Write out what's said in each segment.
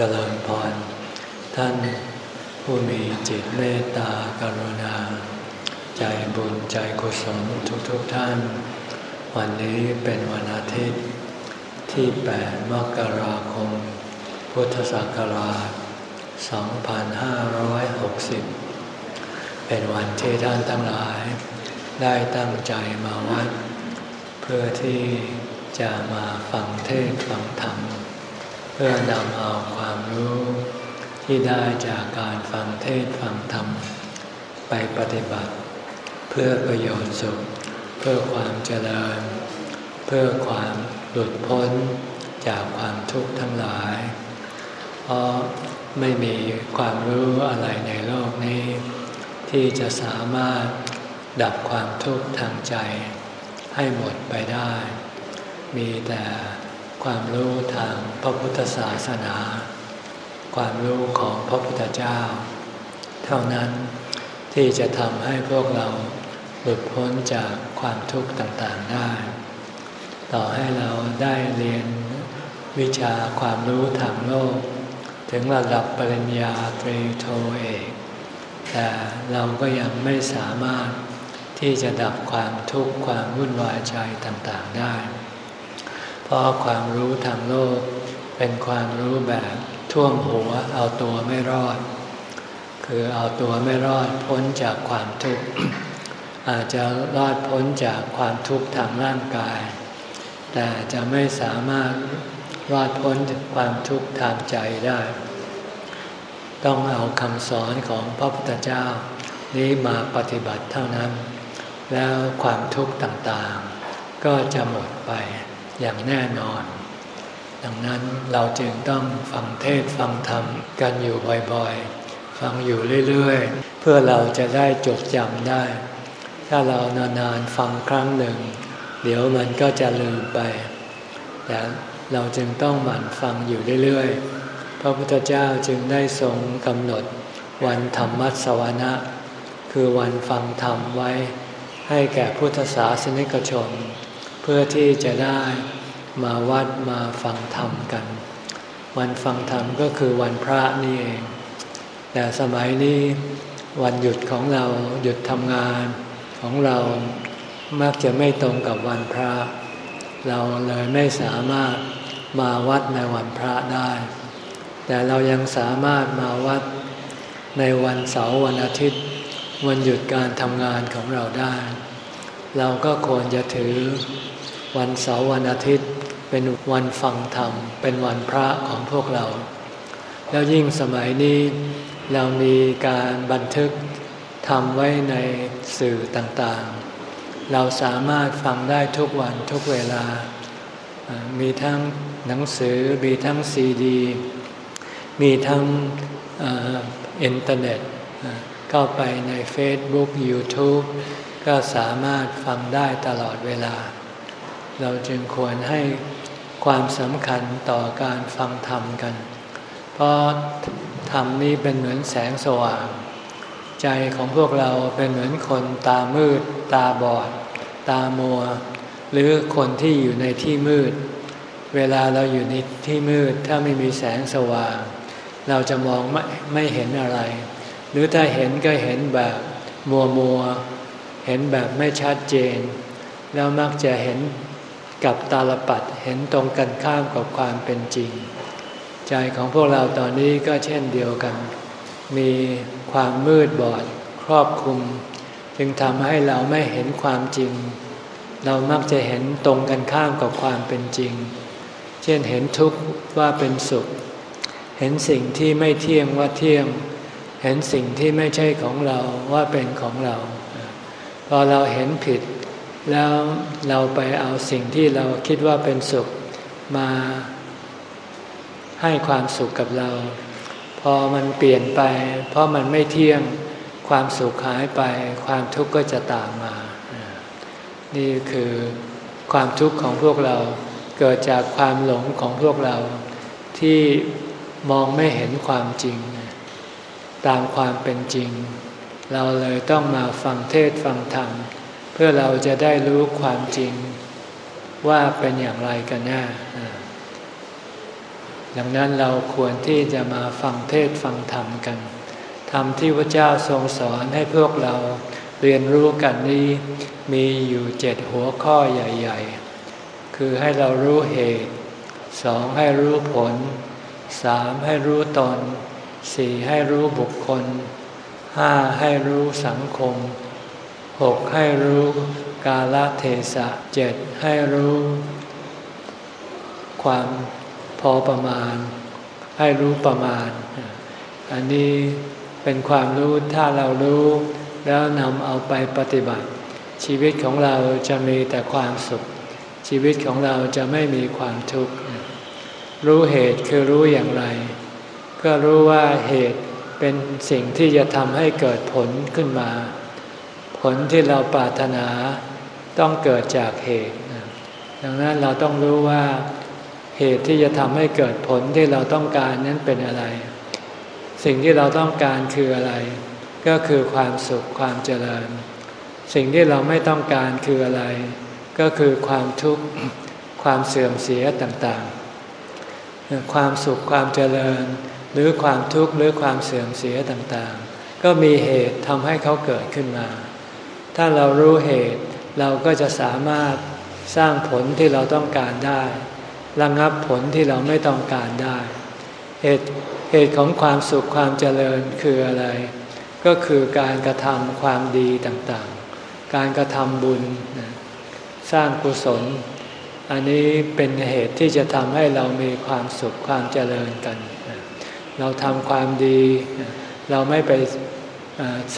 เจริญพร ท่านผู้มีจิตเมตตากรุณา ใจบุญใจกุศลทุกๆทท่าน วันนี้เป็นวันอาทิตย์ ที่ 8 มกราคม พุทธศักราช 2560 เป็นวันที่ท่านทั้งหลาย ได้ตั้งใจมาวัด เพื่อที่จะมาฟังเทศฟังธรรม พื่อนำเอาความรู้ที่ได้จากการฟังเทศฟังธรรม ไปปฏิบัติ เพื่อประโยชน์สุข เพื่อความเจริญ เพื่อความหลุดพ้นจากความทุกข์ทั้งหลาย เพราะไม่มีความรู้อะไรในโลกนี้ ที่จะสามารถดับความทุกข์ทางใจให้หมดไปได้ มีแต่ ความรู้ทางพระพุทธศาสนา ความรู้ของพระพุทธเจ้า เท่านั้นที่จะทำให้พวกเราหลุดพ้นจากความทุกข์ต่างๆได้ ต่อให้เราได้เรียนวิชาความรู้ทางโลก ถึงระดับปริญญาตรีโทเอกแต่เราก็ยังไม่สามารถที่จะดับความทุกข์ความวุ่นวายใจต่างๆได้ เพราะความรู้ทางโลก เป็นความรู้แบบท่วมหัวเอาตัวไม่รอด คือเอาตัวไม่รอดพ้นจากความทุกข์อาจจะรอดพ้นจากความทุกข์ทางร่างกาย แต่จะไม่สามารถรอดพ้นจากความทุกข์ทางใจได้ ต้องเอาคำสอนของพระพุทธเจ้า นี้มาปฏิบัติเท่านั้น แล้วความทุกข์ต่างๆ ก็จะหมดไป อย่างแน่นอน ดังนั้นเราจึงต้องฟังเทศฟังธรรมกันอยู่บ่อยๆ ฟังอยู่เรื่อยๆ เพื่อเราจะได้จดจำได้ ถ้าเรานานๆฟังครั้งหนึ่ง เดี๋ยวมันก็จะลืมไปแต่เราจึงต้องหมั่นฟังอยู่เรื่อยๆ พระพุทธเจ้าจึงได้ทรงกำหนดวันธรรมมัสวนะ คือวันฟังธรรมไว้ให้แก่พุทธศาสนิกชน พื่อที่จะได้มาวัดมาฟังธรรมกัน วันฟังธรรมก็คือวันพระนี่เอง แต่สมัยนี้วันหยุดของเราหยุดทำงานของเรามักจะไม่ตรงกับวันพระ เราเลยไม่สามารถมาวัดในวันพระได้ แต่เรายังสามารถมาวัดในวันเสาร์วันอาทิตย์ วันหยุดการทำงานของเราได้ เราก็ควรจะถือ วันเสาร์วันอาทิตย์ เป็นวันฟังธรรม เป็นวันพระของพวกเรา แล้วยิ่งสมัยนี้เรามีการบันทึกทำไว้ในสื่อต่างๆ เราสามารถฟังได้ทุกวันทุกเวลา มีทั้งหนังสือ มีทั้งซีดี มีทั้งอินเทอร์เน็ตเข้าไปใน Facebook YouTube ก็สามารถฟังได้ตลอดเวลา เราจึงควรให้ความสำคัญต่อการฟังธรรมกัน เพราะธรรมนี้เป็นเหมือนแสงสว่าง ใจของพวกเราเป็นเหมือนคนตามืด ตาบอด ตามัว หรือคนที่อยู่ในที่มืด เวลาเราอยู่ในที่มืด ถ้าไม่มีแสงสว่าง เราจะมองไม่ไม่เห็นอะไร หรือถ้าเห็นก็เห็นแบบมัวมัว เห็นแบบไม่ชัดเจน แล้วมักจะเห็น กับตาลปัดเห็นตรงกันข้ามกับความเป็นจริง ใจของพวกเราตอนนี้ก็เช่นเดียวกัน มีความมืดบอดครอบคลุม จึงทำให้เราไม่เห็นความจริง เรามักจะเห็นตรงกันข้ามกับความเป็นจริง เช่นเห็นทุกข์ว่าเป็นสุข เห็นสิ่งที่ไม่เที่ยงว่าเที่ยง เห็นสิ่งที่ไม่ใช่ของเราว่าเป็นของเรา พอเราเห็นผิด แล้วเราไปเอาสิ่งที่เราคิดว่าเป็นสุขมาให้ความสุขกับเรา พอมันเปลี่ยนไป เพราะมันไม่เที่ยงความสุขหายไป ความทุกข์ก็จะตามมา นี่คือความทุกข์ของพวกเราเกิดจากความหลงของพวกเราที่มองไม่เห็นความจริง ตามความเป็นจริง เราเลยต้องมาฟังเทศฟังธรรม พื่อเราจะได้รู้ความจริงว่าเป็นอย่างไรกันแน่ดังนั้นเราควรที่จะมาฟังเทศฟังธรรมกันธรรมที่พระเจ้าทรงสอนให้พวกเราเรียนรู้กันนี้มีอยู่เจ็ดหัวข้อใหญ่ ๆ คือให้เรารู้เหตุสองให้รู้ผลสามให้รู้ตนสี่ให้รู้บุคคลห้าให้รู้สังคม หกให้รู้กาลเทศะเจ็ดให้รู้ ความพอประมาณ ให้รู้ประมาณ อันนี้เป็นความรู้ถ้าเรารู้ แล้วนำเอาไปปฏิบัติ ชีวิตของเราจะมีแต่ความสุข ชีวิตของเราจะไม่มีความทุกข์รู้เหตุคือรู้อย่างไร ก็รู้ว่าเหตุเป็นสิ่งที่จะทำให้เกิดผลขึ้นมา ผลที่เราปรารถนาต้องเกิดจากเหตุ ดังนั้นเราต้องรู้ว่าเหตุที่จะทำให้เกิดผลที่เราต้องการนั้นเป็นอะไร สิ่งที่เราต้องการคืออะไร ก็คือความสุขความเจริญ สิ่งที่เราไม่ต้องการคืออะไร ก็คือความทุกข์ความเสื่อมเสียต่างๆ ความสุขความเจริญ หรือความทุกข์หรือความเสื่อมเสียต่างๆ ก็มีเหตุทำให้เขาเกิดขึ้นมา ถ้าเรารู้เหตุเราก็จะสามารถสร้างผลที่เราต้องการได้ ระงับผลที่เราไม่ต้องการได้ เหตุเหตุของความสุขความเจริญคืออะไร ก็คือการกระทำความดีต่างๆ การกระทำบุญ สร้างกุศล อันนี้เป็นเหตุที่จะทำให้เรามีความสุขความเจริญกัน เราทำความดี เราไม่ไป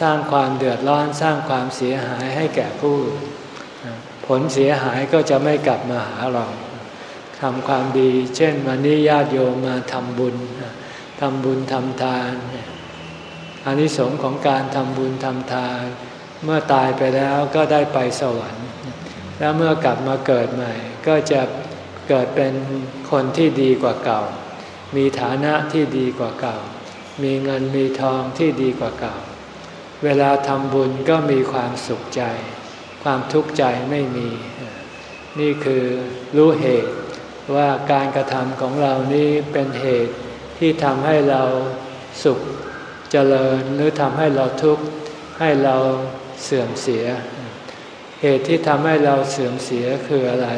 สร้างความเดือดร้อนสร้างความเสียหายให้แก่ผู้ผลเสียหายก็จะไม่กลับมาหาเราทำความดี เช่นวันนี้ญาติโยมมาทำบุญทำบุญทำทานอานิสงส์ของการทำบุญทำทาน เมื่อตายไปแล้วก็ได้ไปสวรรค์ แล้วเมื่อกลับมาเกิดใหม่ ก็จะเกิดเป็นคนที่ดีกว่าเก่า มีฐานะที่ดีกว่าเก่า มีเงินมีทองที่ดีกว่าเก่า เวลาทำบุญก็มีความสุขใจ ความทุกข์ใจไม่มี นี่คือรู้เหตุว่าการกระทำของเรานี้เป็นเหตุที่ทำให้เราสุขเจริญหรือทำให้เราทุกข์ให้เราเสื่อมเสีย เหตุที่ทำให้เราเสื่อมเสียคืออะไร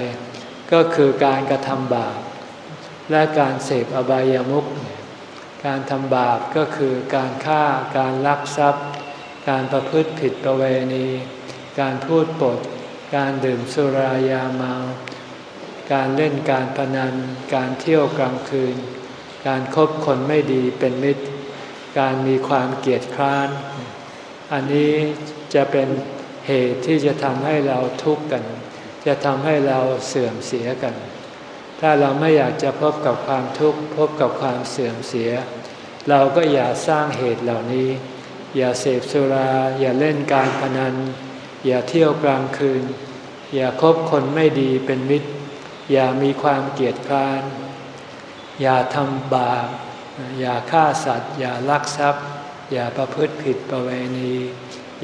ก็คือการกระทำบาปและการเสพอบายามุขการทำบาปก็คือการฆ่าการลักทรัพย์ การประพฤติผิดประเวณี การพูดปด การดื่มสุรายาเมา การเล่นการพนัน การเที่ยวกลางคืน การครบคนไม่ดีเป็นมิตร การมีความเกียดคร้าน อันนี้จะเป็นเหตุที่จะทำให้เราทุกข์กัน จะทำให้เราเสื่อมเสียกัน ถ้าเราไม่อยากจะพบกับความทุกข์พบกับความเสื่อมเสีย เราก็อย่าสร้างเหตุเหล่านี้ อย่าเสพสุรา อย่าเล่นการพนัน อย่าเที่ยวกลางคืน อย่าคบคนไม่ดีเป็นมิตร อย่ามีความเกียดคร้าน อย่าทำบาปอย่าฆ่าสัตว์ อย่าลักทรัพย์ อย่าประพฤติผิดประเวณี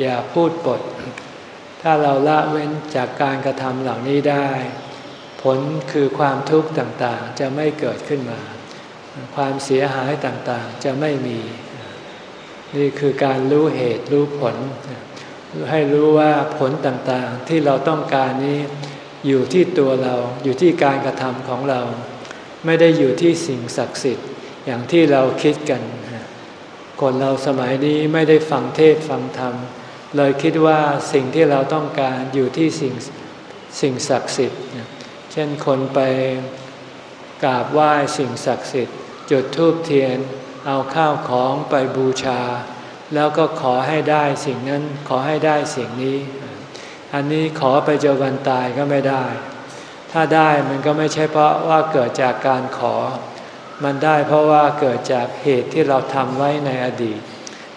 อย่าพูดปด ถ้าเราละเว้นจากการกระทำเหล่านี้ได้ ผลคือความทุกข์ต่างๆจะไม่เกิดขึ้นมา ความเสียหายต่างๆจะไม่มี นี่คือการรู้เหตุรู้ผล ให้รู้ว่าผลต่างๆที่เราต้องการนี้อยู่ที่ตัวเราอยู่ที่การกระทำของเรา ไม่ได้อยู่ที่สิ่งศักดิ์สิทธิ์อย่างที่เราคิดกันคนเราสมัยนี้ไม่ได้ฟังเทศฟังธรรม เลยคิดว่าสิ่งที่เราต้องการอยู่ที่สิ่งสิ่งศักดิ์สิทธิ์ เช่นคนไปกราบไหว้สิ่งศักดิ์สิทธิ์ จุดธูปเทียน เอาข้าวของไปบูชา แล้วก็ขอให้ได้สิ่งนั้นขอให้ได้สิ่งนี้ อันนี้ขอไปเจอวันตายก็ไม่ได้ ถ้าได้มันก็ไม่ใช่เพราะว่าเกิดจากการขอ มันได้เพราะว่าเกิดจากเหตุที่เราทำไว้ในอดีต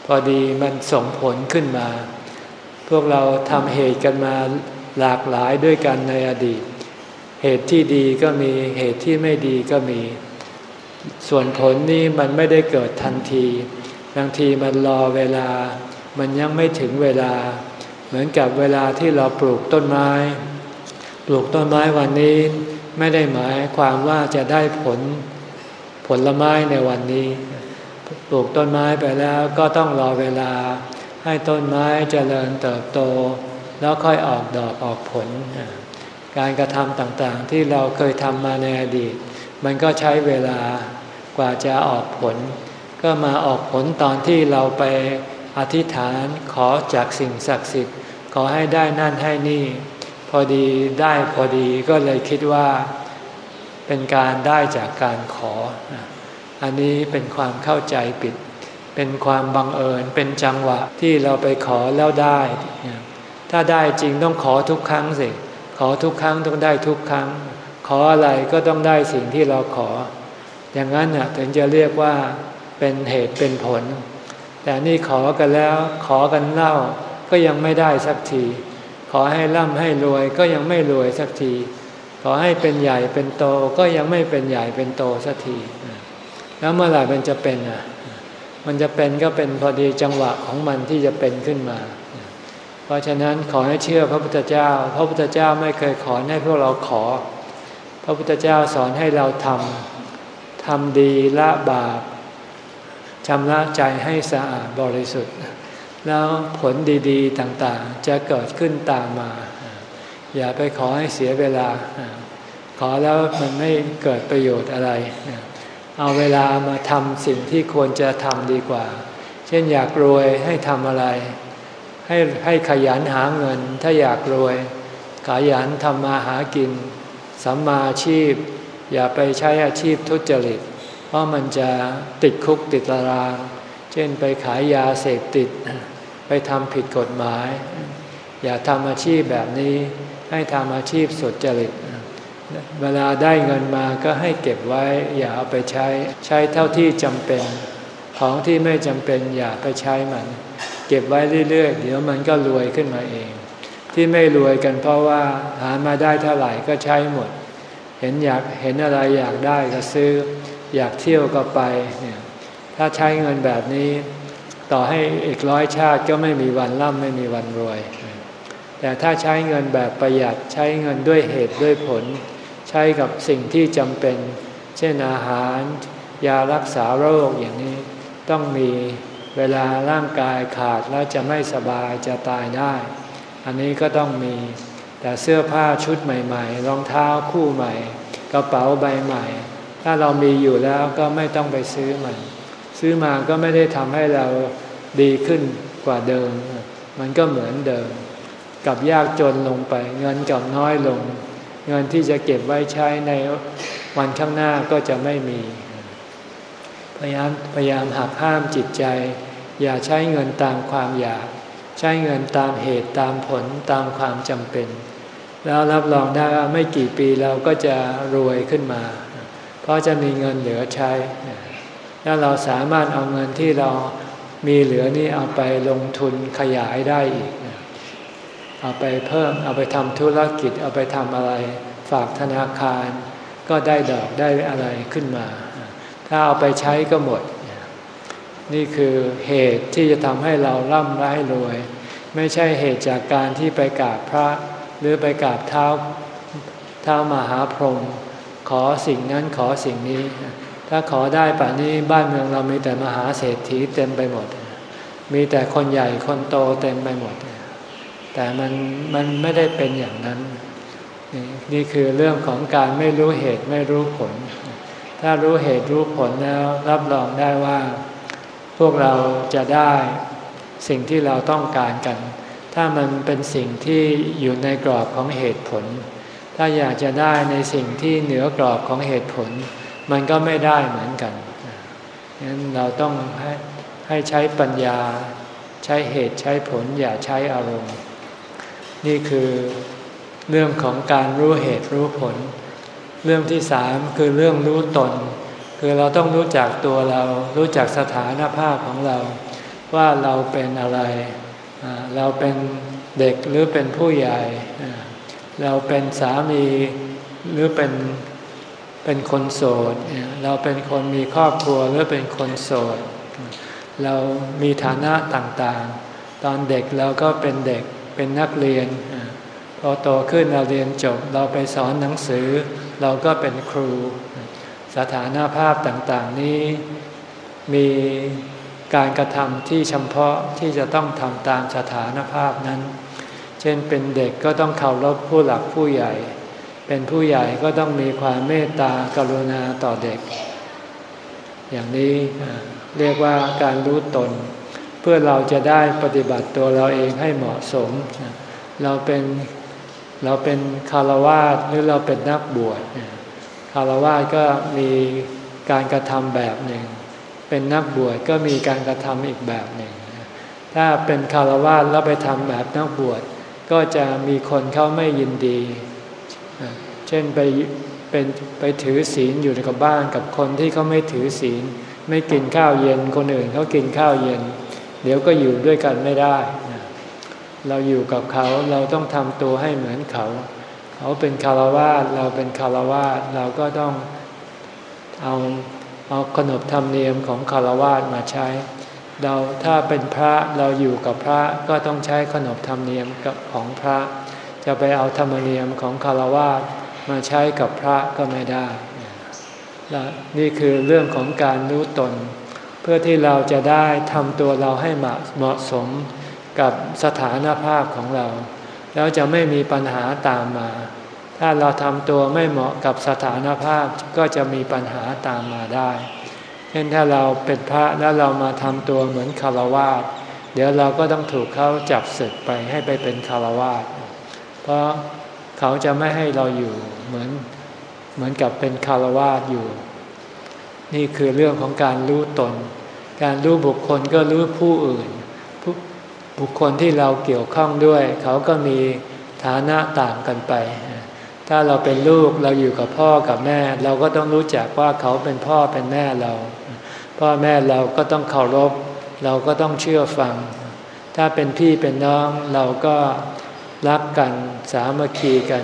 พอดีมันส่งผลขึ้นมา พวกเราทำเหตุกันมาหลากหลายด้วยกันในอดีต เหตุที่ดีก็มีเหตุที่ไม่ดีก็มี ส่วนผลนี้มันไม่ได้เกิดทันที บางทีมันรอเวลา มันยังไม่ถึงเวลา เหมือนกับเวลาที่เราปลูกต้นไม้ ปลูกต้นไม้วันนี้ไม่ได้หมายความว่าจะได้ผลผลไม้ในวันนี้ ปลูกต้นไม้ไปแล้วก็ต้องรอเวลา ให้ต้นไม้เจริญเติบโต แล้วค่อยออกดอกออกผล การกระทำต่างๆที่เราเคยทำมาในอดีต มันก็ใช้เวลากว่าจะออกผล ก็มาออกผลตอนที่เราไปอธิษฐานขอจากสิ่งศักดิ์สิทธิ์ ขอให้ได้นั่นให้นี่ พอดีได้พอดีก็เลยคิดว่าเป็นการได้จากการขอ อันนี้เป็นความเข้าใจผิด เป็นความบังเอิญ เป็นจังหวะที่เราไปขอแล้วได้ ถ้าได้จริงต้องขอทุกครั้งสิ ขอทุกครั้งต้องได้ทุกครั้ง ขออะไรก็ต้องได้สิ่งที่เราขอ อย่างนั้นน่ะถึงจะเรียกว่าเป็นเหตุเป็นผล แต่นี่ขอกันแล้วขอกันเล่าก็ยังไม่ได้สักที ขอให้ร่ำให้รวยก็ยังไม่รวยสักที ขอให้เป็นใหญ่เป็นโตก็ยังไม่เป็นใหญ่เป็นโตสักที แล้วเมื่อไหร่มันจะเป็นอะ มันจะเป็นก็เป็นพอดีจังหวะของมันที่จะเป็นขึ้นมา เพราะฉะนั้นขอให้เชื่อพระพุทธเจ้า พระพุทธเจ้าไม่เคยขอให้พวกเราขอ ระพุทธเจ้าสอนให้เราทำทำดีละบาปชำระใจให้สะอาดบริสุทธิ์ แล้วผลดีๆต่างๆ จะเกิดขึ้นตามมา อย่าไปขอให้เสียเวลา ขอแล้วมันไม่เกิดประโยชน์อะไร เอาเวลามาทำสิ่งที่ควรจะทำดีกว่า เช่นอยากรวยให้ทำอะไร ให้ให้ขยันหาเงิน ถ้าอยากรวย ขยันทำมาหากิน สัมมาชีพ อย่าไปใช้อาชีพทุจริต เพราะมันจะติดคุกติดตาราง เช่นไปขายยาเสพติด ไปทำผิดกฎหมาย อย่าทำอาชีพแบบนี้ ให้ทำอาชีพสุจริต เวลาได้เงินมาก็ให้เก็บไว้ อย่าเอาไปใช้ ใช้เท่าที่จำเป็น ของที่ไม่จำเป็นอย่าไปใช้มัน เก็บไว้เรื่อยๆ เดี๋ยวมันก็รวยขึ้นมาเอง ที่ไม่รวยกันเพราะว่าหามาได้เท่าไหร่ก็ใช้หมด เห็นอยากเห็นอะไรอยากได้ก็ซื้อ อยากเที่ยวก็ไปเนี่ยถ้าใช้เงินแบบนี้ ต่อให้อีกร้อยชาติก็ไม่มีวันร่ำไม่มีวันรวย แต่ถ้าใช้เงินแบบประหยัดใช้เงินด้วยเหตุด้วยผล ใช้กับสิ่งที่จำเป็น เช่นอาหาร ยารักษาโรคอย่างนี้ ต้องมีเวลาร่างกายขาดแล้วจะไม่สบายจะตายได้ อันนี้ก็ต้องมี แต่เสื้อผ้าชุดใหม่ๆ รองเท้าคู่ใหม่ กระเป๋าใบใหม่ ถ้าเรามีอยู่แล้วก็ไม่ต้องไปซื้อมัน ซื้อมาก็ไม่ได้ทำให้เราดีขึ้นกว่าเดิม มันก็เหมือนเดิม กับยากจนลงไป เงินกับน้อยลง เงินที่จะเก็บไว้ใช้ในวันข้างหน้าก็จะไม่มี พยายามพยายามหักห้ามจิตใจ อย่าใช้เงินตามความอยาก ใช้เงินตามเหตุตามผลตามความจำเป็น แล้วรับรองได้ว่าไม่กี่ปีเราก็จะรวยขึ้นมา เพราะจะมีเงินเหลือใช้ แล้วเราสามารถเอาเงินที่เรามีเหลือนี่เอาไปลงทุนขยายได้อีก เอาไปเพิ่มเอาไปทำธุรกิจเอาไปทำอะไรฝากธนาคาร ก็ได้ดอกได้อะไรขึ้นมา ถ้าเอาไปใช้ก็หมด นี่คือเหตุที่จะทำให้เราร่ำร้รวย ไม่ใช่เหตุจากการที่ไปกราบพระ หรือไปกราบเท้าเท้ามหาพรหมขอสิ่งนั้นขอสิ่งนี้ ถ้าขอได้ป่านนี้บ้านเมืองเรามีแต่มหาเศรษฐีเต็มไปหมด มีแต่คนใหญ่คนโตเต็มไปหมด แต่มันมันไม่ได้เป็นอย่างนั้น นี่คือเรื่องของการไม่รู้เหตุไม่รู้ผล ถ้ารู้เหตุรู้ผลแล้วรับรองได้ว่า พวกเราจะได้สิ่งที่เราต้องการกัน ถ้ามันเป็นสิ่งที่อยู่ในกรอบของเหตุผล ถ้าอยากจะได้ในสิ่งที่เหนือกรอบของเหตุผล มันก็ไม่ได้เหมือนกันงั้นเราต้องให้ให้ใช้ปัญญา ใช้เหตุใช้ผลอย่าใช้อารมณ์ นี่คือเรื่องของการรู้เหตุรู้ผล เรื่องที่สามคือเรื่องรู้ตน คือเราต้องรู้จักตัวเรา รู้จักสถานภาพของเรา ว่าเราเป็นอะไร เราเป็นเด็กหรือเป็นผู้ใหญ่ เราเป็นสามีหรือเป็นเป็นคนโสด เราเป็นคนมีครอบครัวหรือเป็นคนโสด เรามีฐานะต่างๆ ตอนเด็กเราก็เป็นเด็กเป็นนักเรียน พอโตขึ้นเราเรียนจบ เราไปสอนหนังสือ เราก็เป็นครู สถานภาพต่างๆนี้ มีการกระทำที่เฉพาะที่จะต้องทำตามสถานภาพนั้น เช่นเป็นเด็กก็ต้องเคารพผู้หลักผู้ใหญ่ เป็นผู้ใหญ่ก็ต้องมีความเมตตากรุณาต่อเด็ก อย่างนี้เรียกว่าการรู้ตน เพื่อเราจะได้ปฏิบัติตัวเราเองให้เหมาะสม เราเป็นเราเป็นคารวาสหรือเราเป็นนักบวช คารวาสก็มีการกระทำแบบหนึ่ง เป็นนักบวชก็มีการกระทำอีกแบบหนึ่ง ถ้าเป็นคารวาสแล้วไปทำแบบนักบวชก็จะมีคนเขาไม่ยินดี เช่นไปเป็นไปถือศีลอยู่กับบ้านกับคนที่เขาไม่ถือศีล ไม่กินข้าวเย็นคนอื่นเขากินข้าวเย็น เดี๋ยวก็อยู่ด้วยกันไม่ได้ เราอยู่กับเขาเราต้องทำตัวให้เหมือนเขา เขาเป็นคารวาสเราเป็นคารวาสเราก็ต้องเอาเอาขนบธรรมเนียมของคารวาสมาใช้ เราถ้าเป็นพระเราอยู่กับพระก็ต้องใช้ขนบธรรมเนียมของพระ จะไปเอาธรรมเนียมของคารวาสมาใช้กับพระก็ไม่ได้และนี่คือเรื่องของการรู้ตน เพื่อที่เราจะได้ทำตัวเราให้เหมาะสมกับสถานภาพของเรา แล้วจะไม่มีปัญหาตามมา ถ้าเราทำตัวไม่เหมาะกับสถานภาพก็จะมีปัญหาตามมาได้ เช่นถ้าเราเป็นพระแล้วเรามาทำตัวเหมือนคารวาสเดี๋ยวเราก็ต้องถูกเขาจับศึกไปให้ไปเป็นคารวาสเพราะเขาจะไม่ให้เราอยู่เหมือนเหมือนกับเป็นคารวาสอยู่ นี่คือเรื่องของการรู้ตน การรู้บุคคลก็รู้ผู้อื่น บุคคลที่เราเกี่ยวข้องด้วย เขาก็มีฐานะต่างกันไป ถ้าเราเป็นลูกเราอยู่กับพ่อกับแม่ เราก็ต้องรู้จักว่าเขาเป็นพ่อเป็นแม่เรา พ่อแม่เราก็ต้องเคารพ เราก็ต้องเชื่อฟัง ถ้าเป็นพี่เป็นน้องเราก็รักกันสามัคคีกัน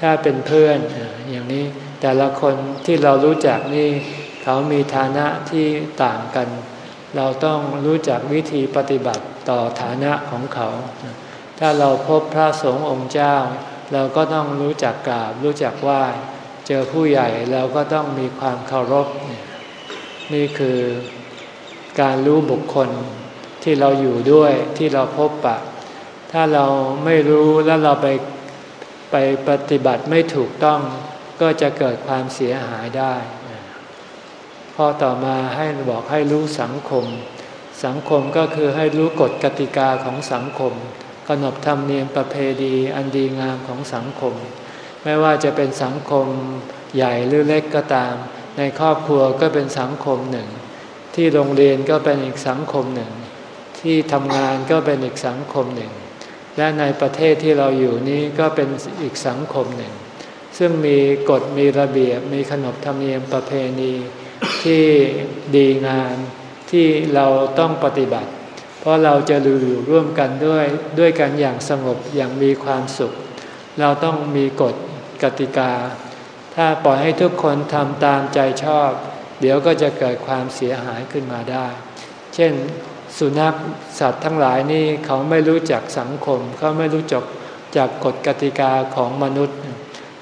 ถ้าเป็นเพื่อนอย่างนี้แต่ละคนที่เรารู้จักนี่ เขามีฐานะที่ต่างกัน เราต้องรู้จักวิธีปฏิบัติต่อฐานะของเขา ถ้าเราพบพระสงฆ์องค์เจ้า เราก็ต้องรู้จักกราบ รู้จักไหว้เจอผู้ใหญ่เราก็ต้องมีความเคารพ นี่คือการรู้บุคคลที่เราอยู่ด้วยที่เราพบปะ ถ้าเราไม่รู้แล้วเราไปไปปฏิบัติไม่ถูกต้อง ก็จะเกิดความเสียหายได้ พอต่อมาให้บอกให้รู้สังคม สังคมก็คือให้รู้กฎกติกาของสังคมขนบธรรมเนียมประเพณีอันดีงามของสังคม ไม่ว่าจะเป็นสังคมใหญ่หรือเล็กก็ตาม ในครอบครัวก็เป็นสังคมหนึ่ง ที่โรงเรียนก็เป็นอีกสังคมหนึ่ง ที่ทำงานก็เป็นอีกสังคมหนึ่ง และในประเทศที่เราอยู่นี้ก็เป็นอีกสังคมหนึ่ง ซึ่งมีกฎมีระเบียบมีขนบธรรมเนียมประเพณี ที่ดีงามที่เราต้องปฏิบัติ เพราะเราจะอยู่ร่วมกันด้วยด้วยกันอย่างสงบอย่างมีความสุข เราต้องมีกฎกติกา ถ้าปล่อยให้ทุกคนทำตามใจชอบ เดี๋ยวก็จะเกิดความเสียหายขึ้นมาได้ เช่นสุนัขสัตว์ทั้งหลายนี่เขาไม่รู้จักสังคม เขาไม่รู้จักจากกฎกติกาของมนุษย์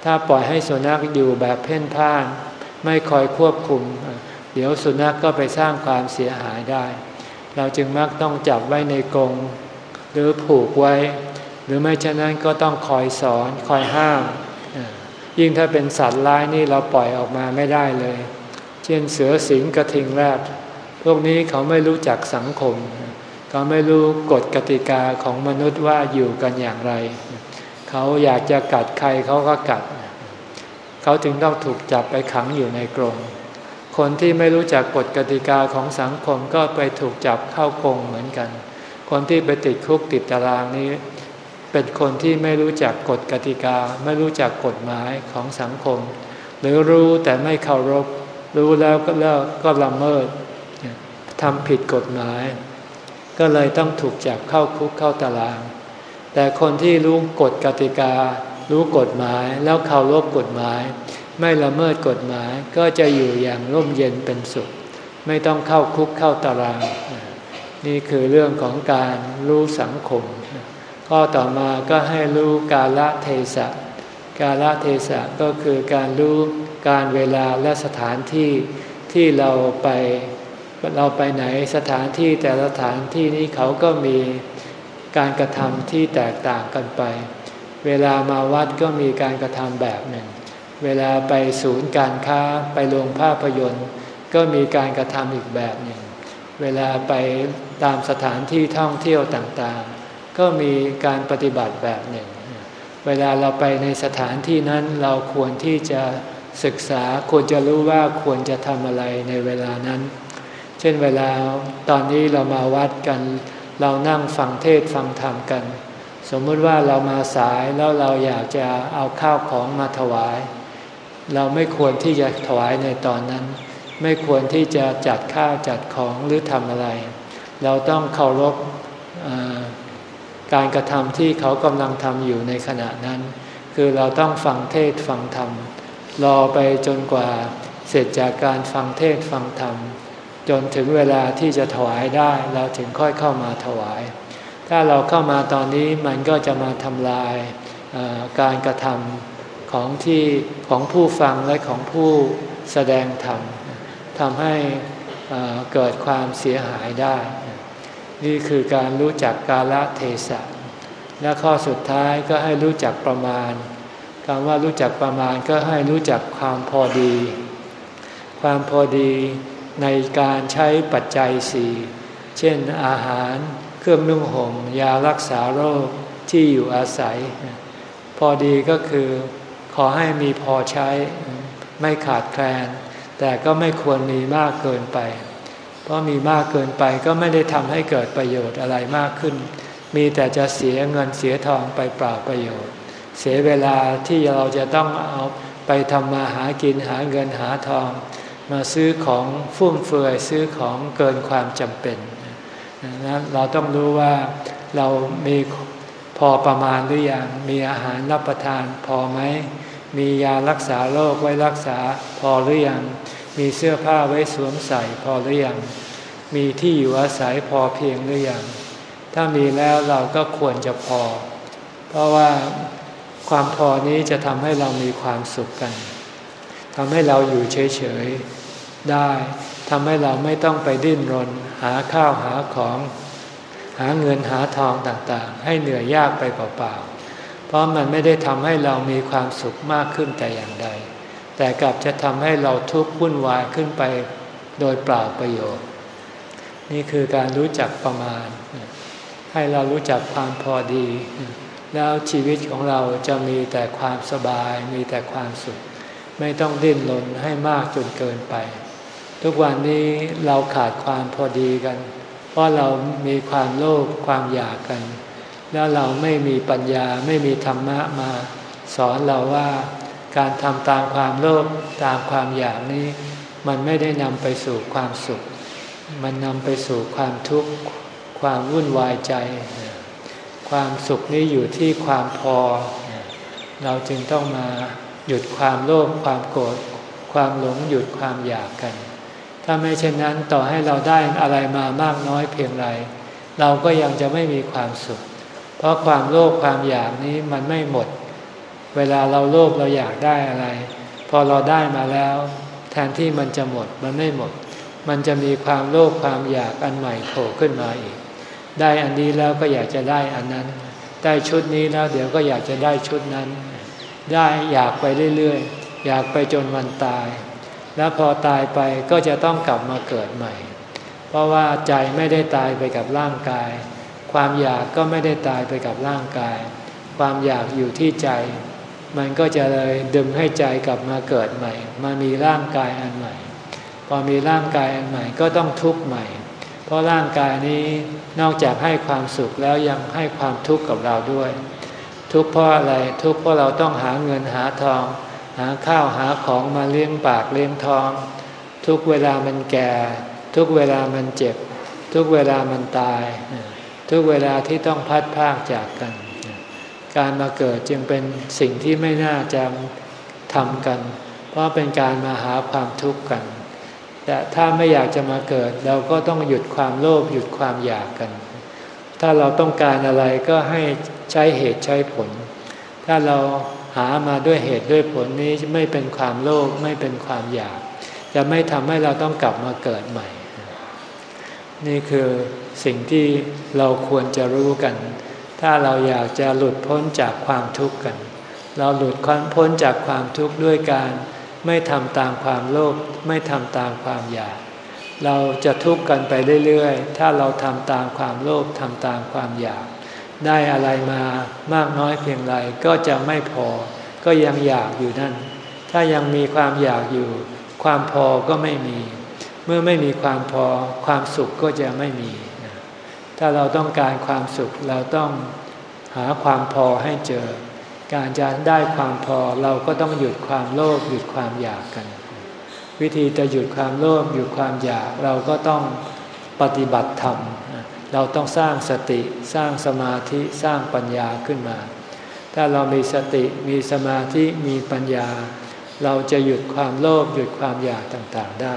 ถ้าปล่อยให้สุนัขอยู่แบบเพ่นพ่าน ไม่คอยควบคุม เดี๋ยวสุนัขกก็ไปสร้างความเสียหายได้ เราจึงมักต้องจับไว้ในกรงหรือผูกไว้ หรือไม่เช่นนั้นก็ต้องคอยสอนคอยห้าม ยิ่งถ้าเป็นสัตว์ร้ายนี่เราปล่อยออกมาไม่ได้เลย เช่นเสือสิงกระทิงแรดพวกนี้เขาไม่รู้จักสังคม เขาไม่รู้กฎกติกาของมนุษย์ว่าอยู่กันอย่างไร เขาอยากจะกัดใครเขาก็กัด เขาจึงต้องถูกจับไปขังอยู่ในกรง คนที่ไม่รู้จักกฎกติกาของสังคมก็ไปถูกจับเข้ากงเหมือนกัน คนที่ไปติดคุกติดตารางนี้ เป็นคนที่ไม่รู้จักกฎกติกา ไม่รู้จักกฎหมายของสังคม หรือรู้แต่ไม่เคารพ รู้แล้วก็แล้วก็ละเมิดทำผิดกฎหมาย ก็เลยต้องถูกจับเข้าคุกเข้าตาราง แต่คนที่รู้กฎกติกา รู้กฎหมายแล้วเคารพกฎหมาย ไม่ละเมิดกฎหมายก็จะอยู่อย่างร่มเย็นเป็นสุข ไม่ต้องเข้าคุกเข้าตาราง นี่คือเรื่องของการรู้สังคม ข้อต่อมาก็ให้รู้กาลเทศะกาลเทศะก็คือการรู้การเวลาและสถานที่ที่เราไปเราไปไหนสถานที่แต่ละสถานที่นี้เขาก็มีการกระทำที่แตกต่างกันไป เวลามาวัดก็มีการกระทำแบบหนึ่ง เวลาไปศูนย์การค้าไปโรงภาพยนตร์ ก็มีการกระทำอีกแบบหนึ่ง เวลาไปตามสถานที่ท่องเที่ยวต่างๆ ก็มีการปฏิบัติแบบหนึ่ง เวลาเราไปในสถานที่นั้นเราควรที่จะศึกษาควรจะรู้ว่าควรจะทำอะไรในเวลานั้น เช่นเวลาตอนนี้เรามาวัดกัน เรานั่งฟังเทศฟังธรรมกัน สมมติว่าเรามาสายแล้วเราอยากจะเอาข้าวของมาถวาย เราไม่ควรที่จะถวายในตอนนั้น ไม่ควรที่จะจัดข้าวจัดของหรือทำอะไร เราต้องเคารพการกระทำที่เขากำลังทำอยู่ในขณะนั้น คือเราต้องฟังเทศฟังธรรมรอไปจนกว่าเสร็จจากการฟังเทศฟังธรรม จนถึงเวลาที่จะถวายได้เราถึงค่อยเข้ามาถวาย ถ้าเราเข้ามาตอนนี้มันก็จะมาทำลายการกระทำ ของที่ของผู้ฟังและของผู้แสดงธรรมทำให้เกิดความเสียหายได้ นี่คือการรู้จักกาลเทศะและข้อสุดท้ายก็ให้รู้จักประมาณคำว่ารู้จักประมาณก็ให้รู้จักความพอดี ความพอดีในการใช้ปัจจัยสี่เช่นอาหารเครื่องนุ่งห่มยารักษาโรคที่อยู่อาศัย พอดีก็คือ ขอให้มีพอใช้ไม่ขาดแคลน แต่ก็ไม่ควรมีมากเกินไป เพราะมีมากเกินไปก็ไม่ได้ทำให้เกิดประโยชน์อะไรมากขึ้น มีแต่จะเสียเงินเสียทองไปเปล่าประโยชน์ เสียเวลาที่เราจะต้องเอาไปทำมาหากินหาเงินหาทอง มาซื้อของฟุ่มเฟือยซื้อของเกินความจำเป็นนะเราต้องรู้ว่าเรามีพอประมาณหรืออยังมีอาหารรับประทานพอไหม มียารักษาโรคไว้รักษาพอหรือยัง มีเสื้อผ้าไว้สวมใส่พอหรือยัง มีที่อยู่อาศัยพอเพียงหรือยัง ถ้ามีแล้วเราก็ควรจะพอ เพราะว่าความพอนี้จะทำให้เรามีความสุขกันทำให้เราอยู่เฉยๆได้ทำให้เราไม่ต้องไปดิ้นรน หาข้าวหาของ หาเงินหาทองต่างๆ ให้เหนื่อยยากไปเปล่าๆ เพราะมันไม่ได้ทำให้เรามีความสุขมากขึ้นแต่อย่างใด แต่กลับจะทำให้เราทุกข์วุ่นวายขึ้นไปโดยเปล่าประโยชน์ นี่คือการรู้จักประมาณ ให้เรารู้จักความพอดี แล้วชีวิตของเราจะมีแต่ความสบาย มีแต่ความสุข ไม่ต้องดิ้นรนให้มากจนเกินไป ทุกวันนี้เราขาดความพอดีกัน เพราะเรามีความโลภความอยากกัน แล้วเราไม่มีปัญญาไม่มีธรรมะมา สอนเราว่าการทำตามความโลภตามความอยากนี้ มันไม่ได้นำไปสู่ความสุข มันนำไปสู่ความทุกข์ความวุ่นวายใจ ความสุขนี้อยู่ที่ความพอ เราจึงต้องมาหยุดความโลภความโกรธความหลงหยุดความอยากกัน ถ้าไม่เช่นนั้นต่อให้เราได้อะไรมามากน้อยเพียงไร เราก็ยังจะไม่มีความสุข เพราะความโลภความอยากนี้มันไม่หมด เวลาเราโลภเราอยากได้อะไร พอเราได้มาแล้ว แทนที่มันจะหมดมันไม่หมด มันจะมีความโลภความอยากอันใหม่โผล่ขึ้นมาอีก ได้อันนี้แล้วก็อยากจะได้อันนั้น ได้ชุดนี้แล้วเดี๋ยวก็อยากจะได้ชุดนั้น ได้อยากไปเรื่อยๆอยากไปจนวันตาย แล้วพอตายไปก็จะต้องกลับมาเกิดใหม่ เพราะว่าใจไม่ได้ตายไปกับร่างกาย ความอยากก็ไม่ได้ตายไปกับร่างกาย ความอยากอยู่ที่ใจ มันก็จะเลยดึงให้ใจกลับมาเกิดใหม่ มามีร่างกายอันใหม่ พอมีร่างกายอันใหม่ก็ต้องทุกข์ใหม่ เพราะร่างกายนี้นอกจากให้ความสุขแล้วยังให้ความทุกข์กับเราด้วย ทุกข์เพราะอะไรทุกข์เพราะเราต้องหาเงินหาทอง หาข้าวหาของมาเลี้ยงปากเลี้ยงท้อง ทุกเวลามันแก่ ทุกเวลามันเจ็บ ทุกเวลามันตาย ทุกเวลาที่ต้องพัดพากจากกัน การมาเกิดจึงเป็นสิ่งที่ไม่น่าจะทำกัน เพราะเป็นการมาหาความทุกข์กัน แต่ถ้าไม่อยากจะมาเกิด เราก็ต้องหยุดความโลภหยุดความอยากกัน ถ้าเราต้องการอะไรก็ให้ใช้เหตุใช้ผล ถ้าเราหามาด้วยเหตุด้วยผลนี้ไม่เป็นความโลภไม่เป็นความอยาก จะไม่ทำให้เราต้องกลับมาเกิดใหม่ นี่คือสิ่งที่เราควรจะรู้กัน ถ้าเราอยากจะหลุดพ้นจากความทุกข์กัน เราหลุดพ้นจากความทุกข์ด้วยการไม่ทำตามความโลภไม่ทำตามความอยาก เราจะทุกข์กันไปเรื่อยๆ ถ้าเราทำตามความโลภทำตามความอยาก ได้อะไรมามากน้อยเพียงไรก็จะไม่พอ ก็ยังอยากอยู่นั่น ถ้ายังมีความอยากอยู่ ความพอก็ไม่มี มื่อไม่มีความพอความสุขก็จะไม่มี ถ้าเราต้องการความสุขเราต้องหาความพอให้เจอ การจะได้ความพอเราก็ต้องหยุดความโลภหยุดความอยากกัน วิธีจะหยุดความโลภหยุดความอยากเราก็ต้องปฏิบัติธรรม เราต้องสร้างสติสร้างสมาธิสร้างปัญญาขึ้นมา ถ้าเรามีสติมีสมาธิมีปัญญา เราจะหยุดความโลภหยุดความอยากต่างๆได้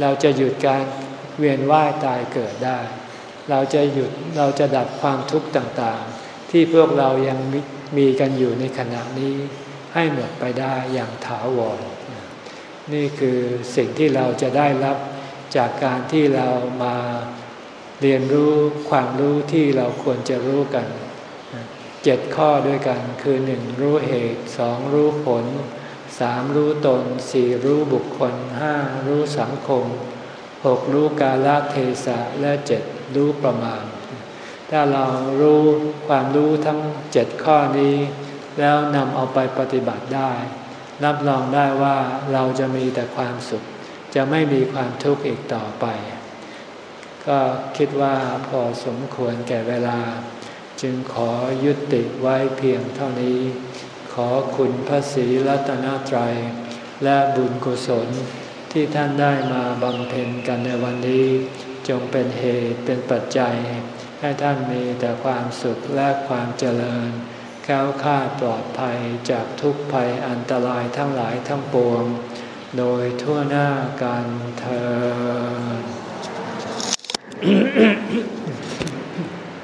เราจะหยุดการเวียนว่ายตายเกิดได้ เราจะหยุดเราจะดับความทุกข์ต่างๆ ที่พวกเรายังมีกันอยู่ในขณะนี้ให้หมดไปได้อย่างถาวร นี่คือสิ่งที่เราจะได้รับจากการที่เรามาเรียนรู้ความรู้ที่เราควรจะรู้กันเจ็ดข้อด้วยกันคือหนึ่งรู้เหตุสองรู้ผล สามรู้ตนสี่รู้บุคคลห้ารู้สังคมหกรู้กาลเทศะและเจ็ดรู้ประมาณ ถ้าเรารู้ความรู้ทั้งเจ็ดข้อนี้ แล้วนำเอาไปปฏิบัติได้ รับรองได้ว่าเราจะมีแต่ความสุข จะไม่มีความทุกข์อีกต่อไป ก็คิดว่าพอสมควรแก่เวลา จึงขอยุติไว้เพียงเท่านี้ ขอคุณพระศรีรัตนตรัย และบุญกุศลที่ท่านได้มาบำเพ็ญกันในวันนี้ จงเป็นเหตุเป็นปัจจัย ให้ท่านมีแต่ความสุขและความเจริญแก้วค่าปลอดภัยจากทุกภัยอันตรายทั้งหลายทั้งปวง โดยทั่วหน้ากันเธอ